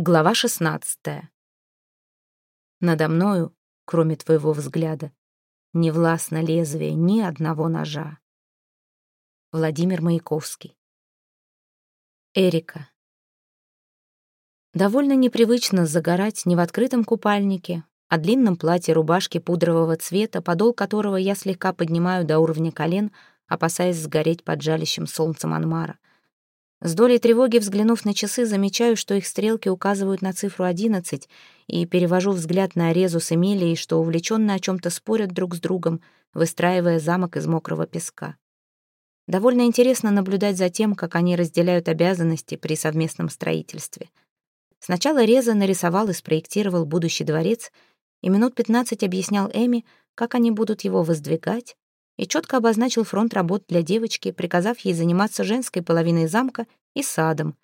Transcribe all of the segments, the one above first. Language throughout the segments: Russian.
Глава шестнадцатая. Надо мною, кроме твоего взгляда, не властно лезвие ни одного ножа. Владимир Маяковский. Эрика. Довольно непривычно загорать не в открытом купальнике, а длинном платье рубашки пудрового цвета, подол которого я слегка поднимаю до уровня колен, опасаясь сгореть под жалящим солнцем Анмара. С долей тревоги, взглянув на часы, замечаю, что их стрелки указывают на цифру 11, и перевожу взгляд на Резу с Эмилией, что увлеченно о чем-то спорят друг с другом, выстраивая замок из мокрого песка. Довольно интересно наблюдать за тем, как они разделяют обязанности при совместном строительстве. Сначала Реза нарисовал и спроектировал будущий дворец, и минут 15 объяснял Эми, как они будут его воздвигать, и четко обозначил фронт работ для девочки, приказав ей заниматься женской половиной замка и садом.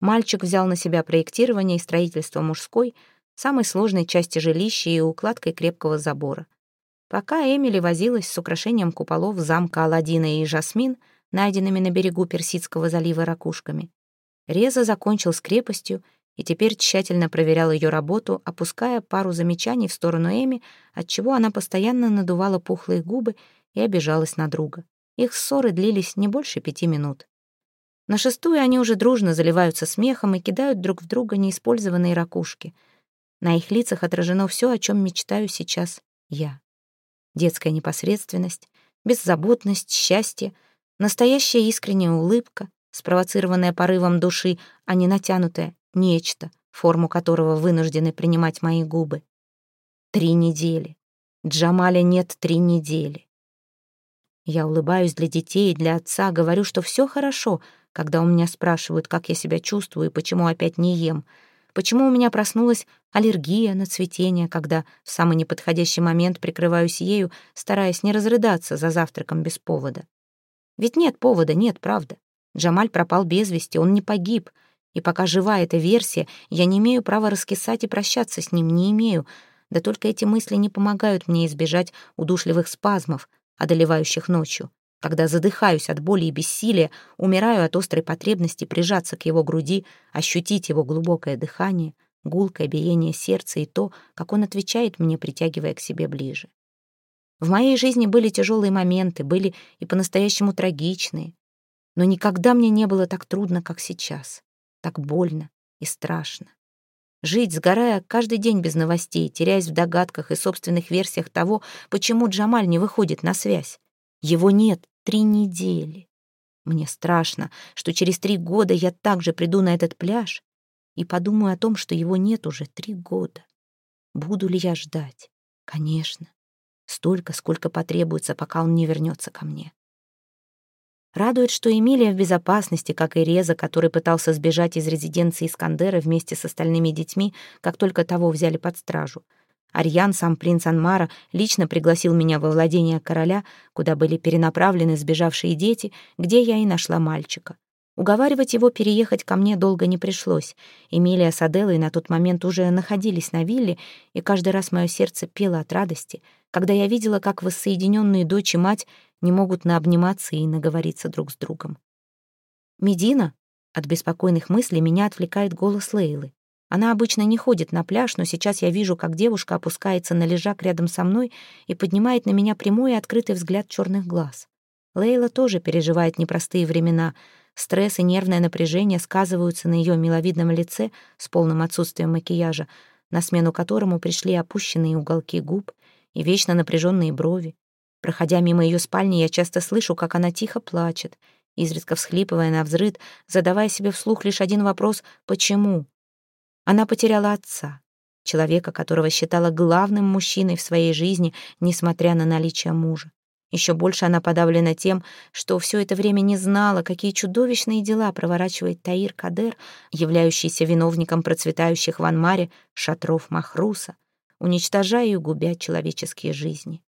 Мальчик взял на себя проектирование и строительство мужской, самой сложной части жилища и укладкой крепкого забора. Пока Эмили возилась с украшением куполов замка Аладдина и Жасмин, найденными на берегу Персидского залива ракушками, Реза закончил с крепостью и теперь тщательно проверял ее работу, опуская пару замечаний в сторону Эми, отчего она постоянно надувала пухлые губы и обижалась на друга. Их ссоры длились не больше пяти минут. На шестую они уже дружно заливаются смехом и кидают друг в друга неиспользованные ракушки. На их лицах отражено все, о чем мечтаю сейчас я. Детская непосредственность, беззаботность, счастье, настоящая искренняя улыбка, спровоцированная порывом души, а не натянутое нечто, форму которого вынуждены принимать мои губы. Три недели. Джамаля нет три недели. Я улыбаюсь для детей и для отца, говорю, что все хорошо, когда у меня спрашивают, как я себя чувствую и почему опять не ем. Почему у меня проснулась аллергия на цветение, когда в самый неподходящий момент прикрываюсь ею, стараясь не разрыдаться за завтраком без повода. Ведь нет повода, нет, правда. Джамаль пропал без вести, он не погиб. И пока жива эта версия, я не имею права раскисать и прощаться с ним, не имею. Да только эти мысли не помогают мне избежать удушливых спазмов, одолевающих ночью, когда задыхаюсь от боли и бессилия, умираю от острой потребности прижаться к его груди, ощутить его глубокое дыхание, гулкое биение сердца и то, как он отвечает мне, притягивая к себе ближе. В моей жизни были тяжелые моменты, были и по-настоящему трагичные, но никогда мне не было так трудно, как сейчас, так больно и страшно. Жить, сгорая каждый день без новостей, теряясь в догадках и собственных версиях того, почему Джамаль не выходит на связь. Его нет три недели. Мне страшно, что через три года я также приду на этот пляж и подумаю о том, что его нет уже три года. Буду ли я ждать? Конечно. Столько, сколько потребуется, пока он не вернется ко мне. Радует, что Эмилия в безопасности, как и Реза, который пытался сбежать из резиденции Искандера вместе с остальными детьми, как только того взяли под стражу. Арьян, сам принц Анмара, лично пригласил меня во владение короля, куда были перенаправлены сбежавшие дети, где я и нашла мальчика. Уговаривать его переехать ко мне долго не пришлось. Эмилия с Аделой на тот момент уже находились на вилле, и каждый раз мое сердце пело от радости, когда я видела, как воссоединенные дочь и мать не могут наобниматься и наговориться друг с другом. «Медина?» От беспокойных мыслей меня отвлекает голос Лейлы. Она обычно не ходит на пляж, но сейчас я вижу, как девушка опускается на лежак рядом со мной и поднимает на меня прямой и открытый взгляд черных глаз. Лейла тоже переживает непростые времена. Стресс и нервное напряжение сказываются на ее миловидном лице с полным отсутствием макияжа, на смену которому пришли опущенные уголки губ и вечно напряженные брови. Проходя мимо ее спальни, я часто слышу, как она тихо плачет, изредка всхлипывая на взрыд, задавая себе вслух лишь один вопрос «почему?». Она потеряла отца, человека, которого считала главным мужчиной в своей жизни, несмотря на наличие мужа. Еще больше она подавлена тем, что все это время не знала, какие чудовищные дела проворачивает Таир Кадер, являющийся виновником процветающих в Анмаре шатров Махруса, уничтожая и губя человеческие жизни.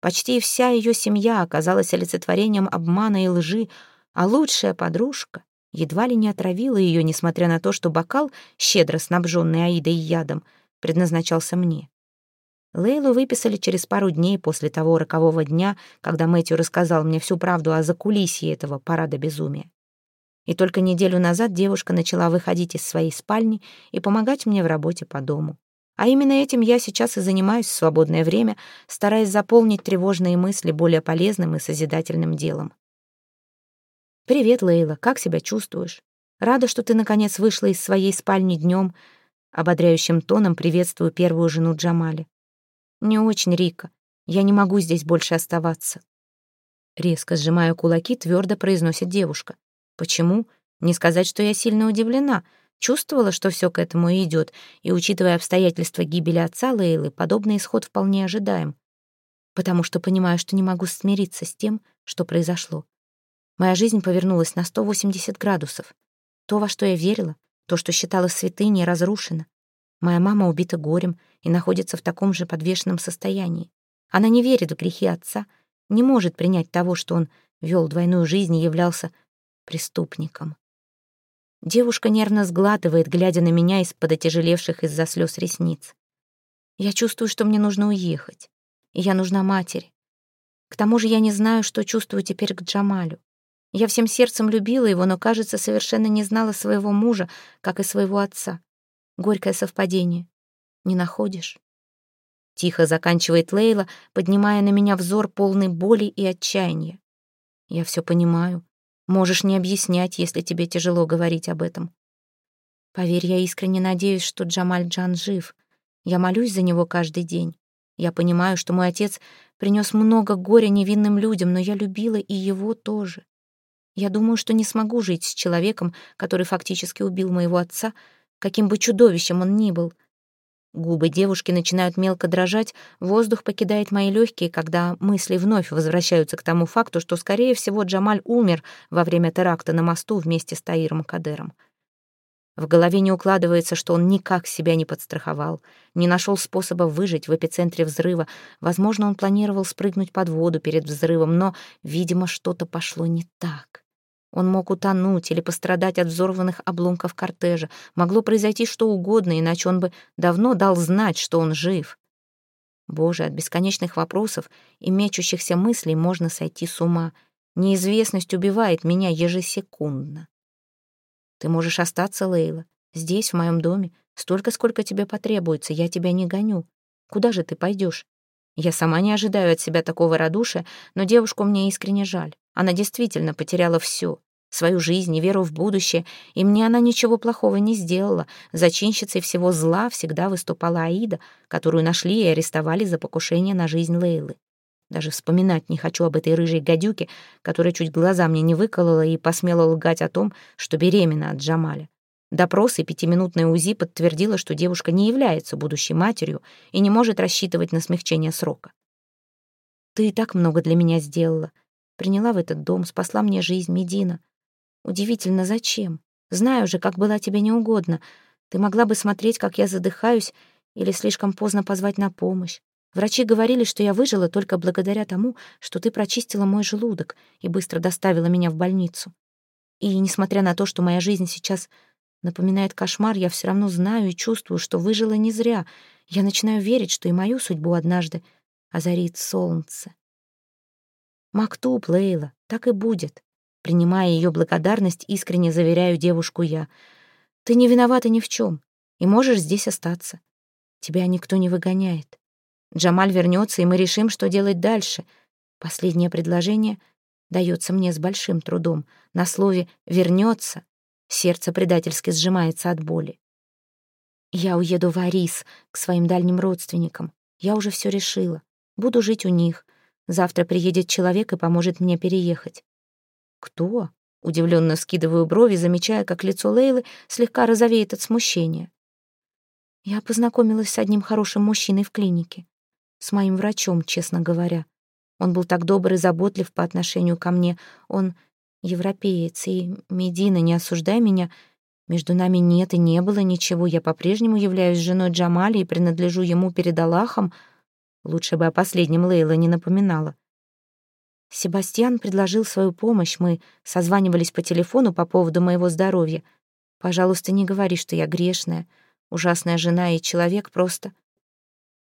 Почти вся ее семья оказалась олицетворением обмана и лжи, а лучшая подружка едва ли не отравила ее, несмотря на то, что бокал, щедро снабженный Аидой ядом, предназначался мне. Лейлу выписали через пару дней после того рокового дня, когда Мэтью рассказал мне всю правду о закулисье этого парада безумия. И только неделю назад девушка начала выходить из своей спальни и помогать мне в работе по дому. А именно этим я сейчас и занимаюсь в свободное время, стараясь заполнить тревожные мысли более полезным и созидательным делом. «Привет, Лейла, как себя чувствуешь? Рада, что ты, наконец, вышла из своей спальни днем. Ободряющим тоном приветствую первую жену Джамали. «Не очень, Рика. Я не могу здесь больше оставаться». Резко сжимая кулаки, твердо произносит девушка. «Почему? Не сказать, что я сильно удивлена. Чувствовала, что все к этому идет, и, учитывая обстоятельства гибели отца Лейлы, подобный исход вполне ожидаем. Потому что понимаю, что не могу смириться с тем, что произошло. Моя жизнь повернулась на 180 градусов. То, во что я верила, то, что считала святыней, разрушено. Моя мама убита горем и находится в таком же подвешенном состоянии. Она не верит в грехи отца, не может принять того, что он вел двойную жизнь и являлся преступником. Девушка нервно сглатывает, глядя на меня из-под отяжелевших из-за слез ресниц. Я чувствую, что мне нужно уехать, и я нужна матери. К тому же я не знаю, что чувствую теперь к Джамалю. Я всем сердцем любила его, но, кажется, совершенно не знала своего мужа, как и своего отца. Горькое совпадение. Не находишь? Тихо заканчивает Лейла, поднимая на меня взор полный боли и отчаяния. Я все понимаю, Можешь не объяснять, если тебе тяжело говорить об этом. Поверь, я искренне надеюсь, что Джамаль Джан жив. Я молюсь за него каждый день. Я понимаю, что мой отец принес много горя невинным людям, но я любила и его тоже. Я думаю, что не смогу жить с человеком, который фактически убил моего отца, каким бы чудовищем он ни был — Губы девушки начинают мелко дрожать, воздух покидает мои легкие, когда мысли вновь возвращаются к тому факту, что, скорее всего, Джамаль умер во время теракта на мосту вместе с Таиром Кадером. В голове не укладывается, что он никак себя не подстраховал, не нашел способа выжить в эпицентре взрыва. Возможно, он планировал спрыгнуть под воду перед взрывом, но, видимо, что-то пошло не так. Он мог утонуть или пострадать от взорванных обломков кортежа. Могло произойти что угодно, иначе он бы давно дал знать, что он жив. Боже, от бесконечных вопросов и мечущихся мыслей можно сойти с ума. Неизвестность убивает меня ежесекундно. Ты можешь остаться, Лейла, здесь, в моем доме, столько, сколько тебе потребуется, я тебя не гоню. Куда же ты пойдешь? Я сама не ожидаю от себя такого радушия, но девушку мне искренне жаль. Она действительно потеряла все свою жизнь и веру в будущее, и мне она ничего плохого не сделала. Зачинщицей всего зла всегда выступала Аида, которую нашли и арестовали за покушение на жизнь Лейлы. Даже вспоминать не хочу об этой рыжей гадюке, которая чуть глаза мне не выколола и посмела лгать о том, что беременна от Джамаля. Допрос и пятиминутное УЗИ подтвердило, что девушка не является будущей матерью и не может рассчитывать на смягчение срока. «Ты и так много для меня сделала. Приняла в этот дом, спасла мне жизнь, Медина. Удивительно, зачем? Знаю же, как была тебе неугодно. Ты могла бы смотреть, как я задыхаюсь, или слишком поздно позвать на помощь. Врачи говорили, что я выжила только благодаря тому, что ты прочистила мой желудок и быстро доставила меня в больницу. И несмотря на то, что моя жизнь сейчас напоминает кошмар, я все равно знаю и чувствую, что выжила не зря. Я начинаю верить, что и мою судьбу однажды озарит солнце. Мактуб, Лейла, так и будет. Принимая ее благодарность, искренне заверяю девушку я. «Ты не виновата ни в чем и можешь здесь остаться. Тебя никто не выгоняет. Джамаль вернется, и мы решим, что делать дальше. Последнее предложение дается мне с большим трудом. На слове «вернется» сердце предательски сжимается от боли. Я уеду в Арис, к своим дальним родственникам. Я уже все решила. Буду жить у них. Завтра приедет человек и поможет мне переехать. «Кто?» — удивленно скидываю брови, замечая, как лицо Лейлы слегка розовеет от смущения. Я познакомилась с одним хорошим мужчиной в клинике. С моим врачом, честно говоря. Он был так добр и заботлив по отношению ко мне. Он европеец, и, Медина, не осуждай меня, между нами нет и не было ничего. Я по-прежнему являюсь женой Джамали и принадлежу ему перед Аллахом. Лучше бы о последнем Лейла не напоминала. Себастьян предложил свою помощь, мы созванивались по телефону по поводу моего здоровья. Пожалуйста, не говори, что я грешная, ужасная жена и человек просто...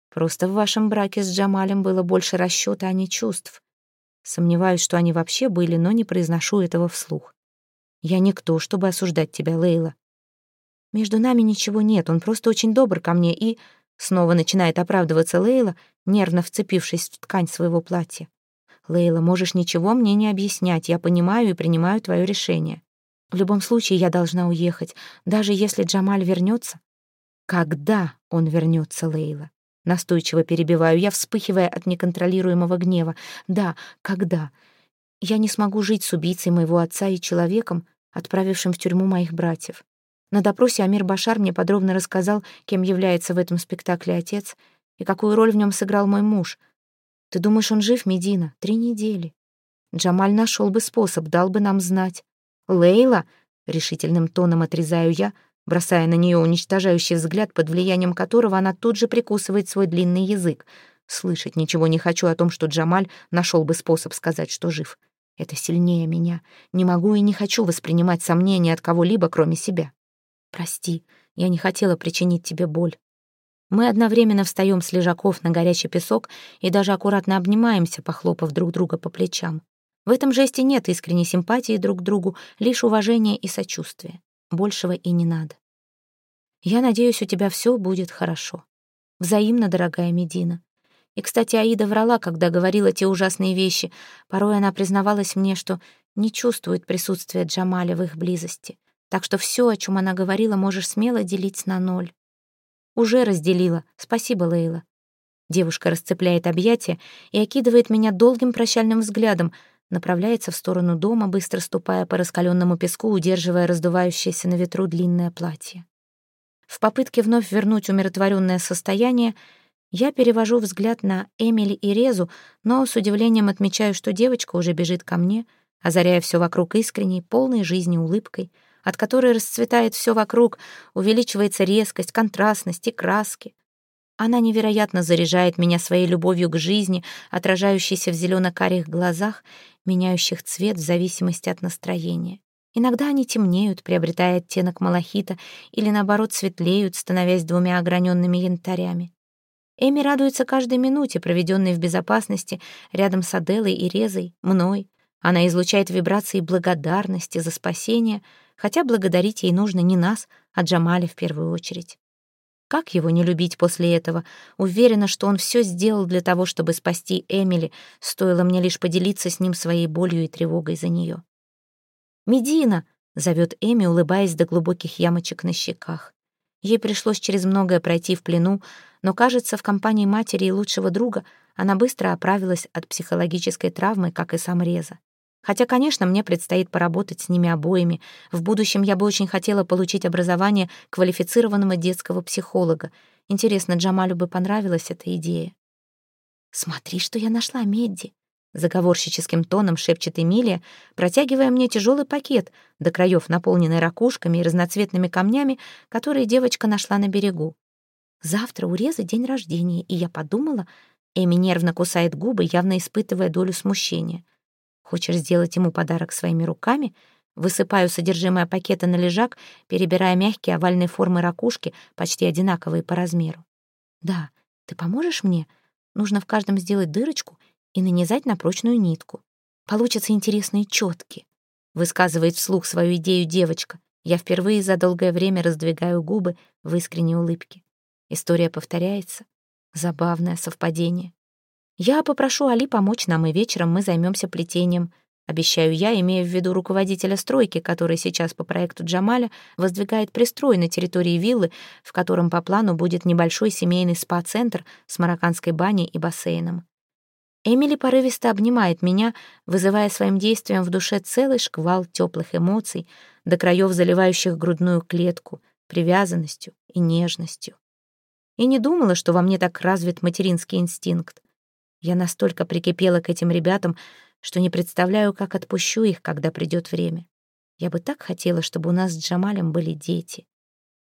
Просто в вашем браке с Джамалем было больше расчета, а не чувств. Сомневаюсь, что они вообще были, но не произношу этого вслух. Я никто, чтобы осуждать тебя, Лейла. Между нами ничего нет, он просто очень добр ко мне и... Снова начинает оправдываться Лейла, нервно вцепившись в ткань своего платья. «Лейла, можешь ничего мне не объяснять, я понимаю и принимаю твое решение. В любом случае я должна уехать, даже если Джамаль вернется. Когда он вернется, Лейла? Настойчиво перебиваю я, вспыхивая от неконтролируемого гнева. Да, когда? Я не смогу жить с убийцей моего отца и человеком, отправившим в тюрьму моих братьев. На допросе Амир Башар мне подробно рассказал, кем является в этом спектакле отец и какую роль в нем сыграл мой муж. Ты думаешь, он жив, Медина? Три недели. Джамаль нашел бы способ, дал бы нам знать. «Лейла!» — решительным тоном отрезаю я, бросая на нее уничтожающий взгляд, под влиянием которого она тут же прикусывает свой длинный язык. Слышать ничего не хочу о том, что Джамаль нашел бы способ сказать, что жив. Это сильнее меня. Не могу и не хочу воспринимать сомнения от кого-либо, кроме себя. Прости, я не хотела причинить тебе боль. Мы одновременно встаем с лежаков на горячий песок и даже аккуратно обнимаемся, похлопав друг друга по плечам. В этом жесте нет искренней симпатии друг к другу, лишь уважение и сочувствие. Большего и не надо. Я надеюсь, у тебя все будет хорошо. Взаимно, дорогая Медина. И, кстати, Аида врала, когда говорила те ужасные вещи. Порой она признавалась мне, что не чувствует присутствия Джамаля в их близости. Так что все, о чем она говорила, можешь смело делить на ноль. Уже разделила. Спасибо, Лейла. Девушка расцепляет объятия и окидывает меня долгим прощальным взглядом, направляется в сторону дома, быстро ступая по раскаленному песку, удерживая раздувающееся на ветру длинное платье. В попытке вновь вернуть умиротворенное состояние я перевожу взгляд на Эмили и Резу, но с удивлением отмечаю, что девочка уже бежит ко мне, озаряя все вокруг искренней, полной жизни улыбкой, от которой расцветает все вокруг, увеличивается резкость, контрастность и краски. Она невероятно заряжает меня своей любовью к жизни, отражающейся в зелено-карих глазах, меняющих цвет в зависимости от настроения. Иногда они темнеют, приобретая оттенок малахита, или наоборот светлеют, становясь двумя ограненными янтарями. Эми радуется каждой минуте, проведенной в безопасности, рядом с Аделой и Резой, мной. Она излучает вибрации благодарности за спасение, хотя благодарить ей нужно не нас, а Джамаля в первую очередь. Как его не любить после этого? Уверена, что он все сделал для того, чтобы спасти Эмили, стоило мне лишь поделиться с ним своей болью и тревогой за нее. «Медина!» — зовет Эми, улыбаясь до глубоких ямочек на щеках. Ей пришлось через многое пройти в плену, но, кажется, в компании матери и лучшего друга она быстро оправилась от психологической травмы, как и сам Реза. Хотя, конечно, мне предстоит поработать с ними обоими. В будущем я бы очень хотела получить образование квалифицированного детского психолога. Интересно, Джамалю бы понравилась эта идея. «Смотри, что я нашла, Медди!» Заговорщическим тоном шепчет Эмилия, протягивая мне тяжелый пакет, до краев наполненный ракушками и разноцветными камнями, которые девочка нашла на берегу. «Завтра у Резы день рождения, и я подумала...» Эми нервно кусает губы, явно испытывая долю смущения. Хочешь сделать ему подарок своими руками? Высыпаю содержимое пакета на лежак, перебирая мягкие овальные формы ракушки, почти одинаковые по размеру. Да, ты поможешь мне? Нужно в каждом сделать дырочку и нанизать на прочную нитку. Получатся интересные четки. Высказывает вслух свою идею девочка. Я впервые за долгое время раздвигаю губы в искренней улыбке. История повторяется. Забавное совпадение. Я попрошу Али помочь нам, и вечером мы займемся плетением. Обещаю я, имея в виду руководителя стройки, который сейчас по проекту Джамаля воздвигает пристрой на территории виллы, в котором по плану будет небольшой семейный спа-центр с марокканской баней и бассейном. Эмили порывисто обнимает меня, вызывая своим действием в душе целый шквал теплых эмоций, до краев заливающих грудную клетку, привязанностью и нежностью. И не думала, что во мне так развит материнский инстинкт. Я настолько прикипела к этим ребятам, что не представляю, как отпущу их, когда придет время. Я бы так хотела, чтобы у нас с Джамалем были дети.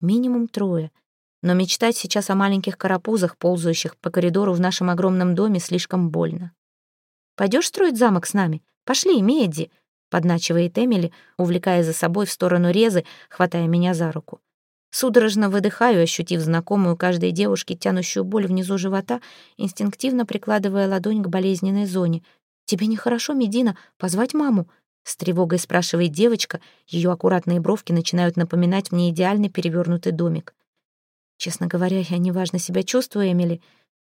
Минимум трое. Но мечтать сейчас о маленьких карапузах, ползающих по коридору в нашем огромном доме, слишком больно. «Пойдешь строить замок с нами? Пошли, Медди!» — подначивает Эмили, увлекая за собой в сторону резы, хватая меня за руку. Судорожно выдыхаю, ощутив знакомую каждой девушке тянущую боль внизу живота, инстинктивно прикладывая ладонь к болезненной зоне. «Тебе нехорошо, Медина? Позвать маму?» С тревогой спрашивает девочка, ее аккуратные бровки начинают напоминать мне идеальный перевернутый домик. Честно говоря, я неважно себя чувствую, Эмили.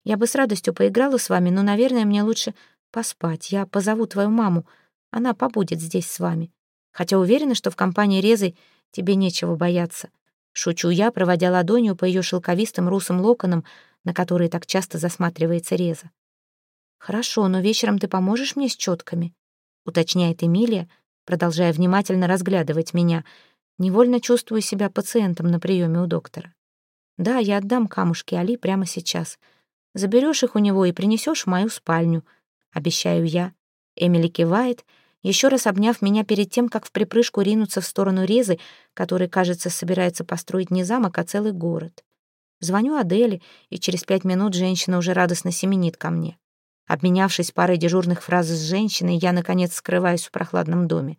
Я бы с радостью поиграла с вами, но, наверное, мне лучше поспать. Я позову твою маму. Она побудет здесь с вами. Хотя уверена, что в компании Резы тебе нечего бояться. Шучу я, проводя ладонью по ее шелковистым русым локонам, на которые так часто засматривается Реза. «Хорошо, но вечером ты поможешь мне с четками?» уточняет Эмилия, продолжая внимательно разглядывать меня. Невольно чувствую себя пациентом на приеме у доктора. Да, я отдам камушки Али прямо сейчас. Заберешь их у него и принесешь в мою спальню. Обещаю я. Эмили кивает, еще раз обняв меня перед тем, как в припрыжку ринуться в сторону Резы, который, кажется, собирается построить не замок, а целый город. Звоню Аделе, и через пять минут женщина уже радостно семенит ко мне. Обменявшись парой дежурных фраз с женщиной, я, наконец, скрываюсь в прохладном доме.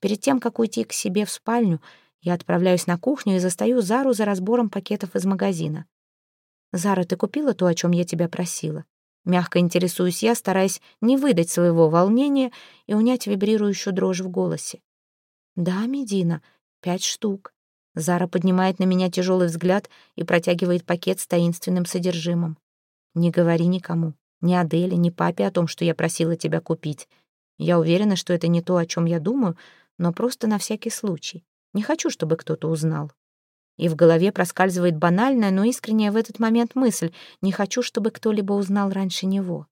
Перед тем, как уйти к себе в спальню, я отправляюсь на кухню и застаю Зару за разбором пакетов из магазина. «Зара, ты купила то, о чем я тебя просила?» Мягко интересуюсь я, стараясь не выдать своего волнения и унять вибрирующую дрожь в голосе. «Да, Медина, пять штук». Зара поднимает на меня тяжелый взгляд и протягивает пакет с таинственным содержимым. «Не говори никому. Ни Аделе, ни папе о том, что я просила тебя купить. Я уверена, что это не то, о чем я думаю, но просто на всякий случай. Не хочу, чтобы кто-то узнал. И в голове проскальзывает банальная, но искренняя в этот момент мысль «не хочу, чтобы кто-либо узнал раньше него».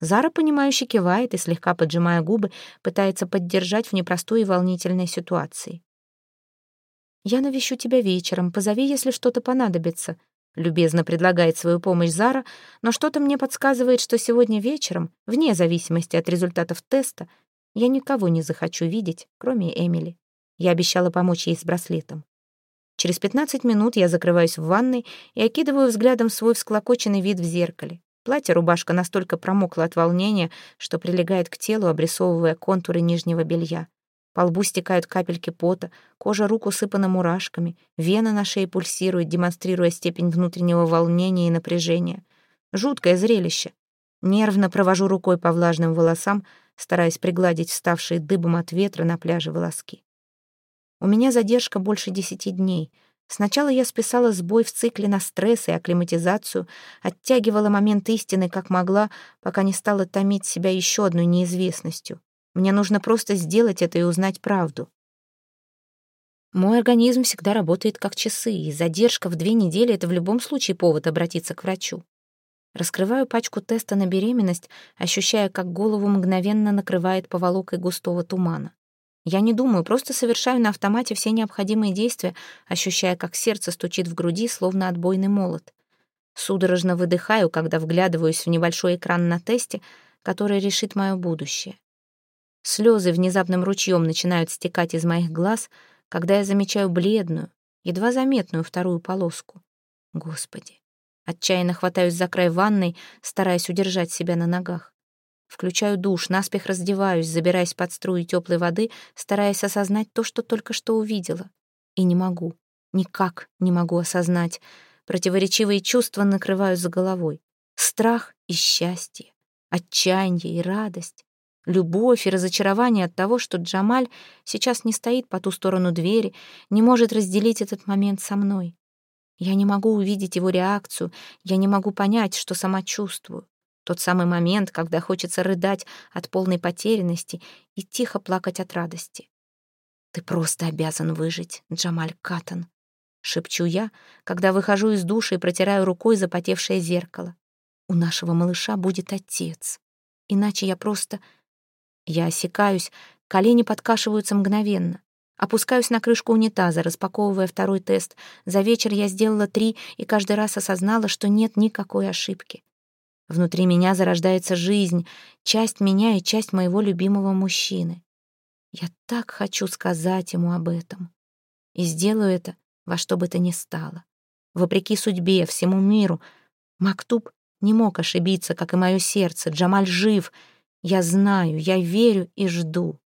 Зара, понимающе кивает и, слегка поджимая губы, пытается поддержать в непростой и волнительной ситуации. «Я навещу тебя вечером, позови, если что-то понадобится», Любезно предлагает свою помощь Зара, но что-то мне подсказывает, что сегодня вечером, вне зависимости от результатов теста, я никого не захочу видеть, кроме Эмили. Я обещала помочь ей с браслетом. Через 15 минут я закрываюсь в ванной и окидываю взглядом свой всклокоченный вид в зеркале. Платье-рубашка настолько промокла от волнения, что прилегает к телу, обрисовывая контуры нижнего белья. По лбу стекают капельки пота, кожа рук усыпана мурашками, вена на шее пульсирует, демонстрируя степень внутреннего волнения и напряжения. Жуткое зрелище. Нервно провожу рукой по влажным волосам, стараясь пригладить вставшие дыбом от ветра на пляже волоски. У меня задержка больше десяти дней. Сначала я списала сбой в цикле на стресс и акклиматизацию, оттягивала момент истины как могла, пока не стала томить себя еще одной неизвестностью. Мне нужно просто сделать это и узнать правду. Мой организм всегда работает как часы, и задержка в две недели — это в любом случае повод обратиться к врачу. Раскрываю пачку теста на беременность, ощущая, как голову мгновенно накрывает поволокой густого тумана. Я не думаю, просто совершаю на автомате все необходимые действия, ощущая, как сердце стучит в груди, словно отбойный молот. Судорожно выдыхаю, когда вглядываюсь в небольшой экран на тесте, который решит мое будущее. Слезы внезапным ручьем начинают стекать из моих глаз, когда я замечаю бледную, едва заметную вторую полоску. Господи. Отчаянно хватаюсь за край ванной, стараясь удержать себя на ногах. Включаю душ, наспех раздеваюсь, забираясь под струи теплой воды, стараясь осознать то, что только что увидела. И не могу, никак не могу осознать. Противоречивые чувства накрывают за головой. Страх и счастье, отчаяние и радость любовь и разочарование от того, что Джамаль сейчас не стоит по ту сторону двери, не может разделить этот момент со мной. Я не могу увидеть его реакцию, я не могу понять, что сама чувствую. Тот самый момент, когда хочется рыдать от полной потерянности и тихо плакать от радости. «Ты просто обязан выжить, Джамаль Катан», — шепчу я, когда выхожу из души и протираю рукой запотевшее зеркало. «У нашего малыша будет отец, иначе я просто я осекаюсь, колени подкашиваются мгновенно. Опускаюсь на крышку унитаза, распаковывая второй тест. За вечер я сделала три и каждый раз осознала, что нет никакой ошибки. Внутри меня зарождается жизнь, часть меня и часть моего любимого мужчины. Я так хочу сказать ему об этом. И сделаю это во что бы то ни стало. Вопреки судьбе, всему миру. Мактуб не мог ошибиться, как и мое сердце. Джамаль жив — я знаю, я верю и жду.